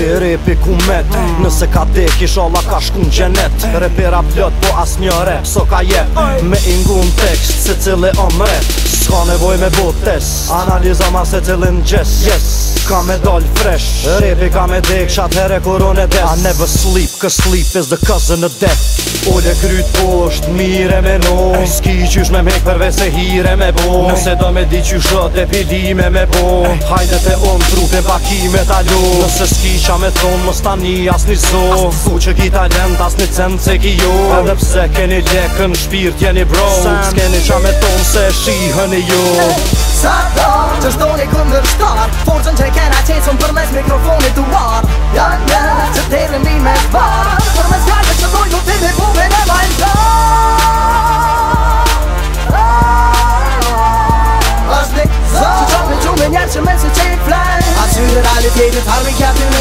Rapere pe kumet Nëse ka dek i shola ka shkun gjenet Rapera plot po as njëre So ka jet Me ingun tekst se cile omret Ka nevoj me bot test Analiza ma se cilin gjes yes. Ka me dal fresh Repi eh? ka me dek qatë here koron e des I never sleep, cause sleep is the cousin of death Ollë kryt posht, mire me non S'ki qysh me mek përve se hire me bo Nëse do me di qysh rët e pidime me bon Hajde te on, trupe baki me talo Nëse s'ki qa me thon, mës tani as një zo Thu që ki talent, as një cent se ki jo Edhe pse keni lekën, shpirt jeni bro S'keni qa me thon, se shihën i you just don't ignore the star.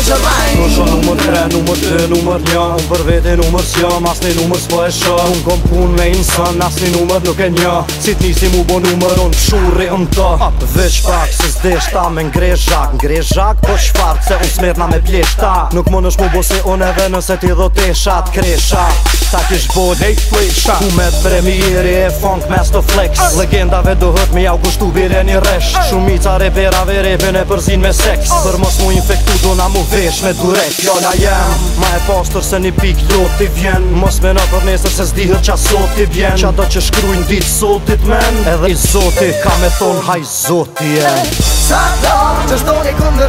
që vajnë Në shonë nëmër tre, nëmër të, nëmër një Unë për vete nëmër s'ja, mas në nëmër s'po e shë Unë kom pun me insën, nas në nëmër nuk e një Si t'ni si mu bo nëmër, unë shurri unë të Veç pak, se s'desh ta me ngre zhak Ngre zhak, po shfarë, se unë smerna me plesht ta Nuk më nësh mu bo si unë edhe nëse ti dhote shatë kre sa kish bod Hej flisha Ku me të vremi iri e funk me sto flex Legendave dohët me augustu bire një resh Shumica reperave repin e përzin me seks Për mos mu infektu do na mu vesh me durek Jolla jem Ma e pastor se një pik jot t'i vjen Mos me në për nesër se s'dihër qa sot t'i vjen Qa do që shkrujnë dit sotit men Edhe i zoti ka me thon haj zoti jem Sa do që shtoni këndër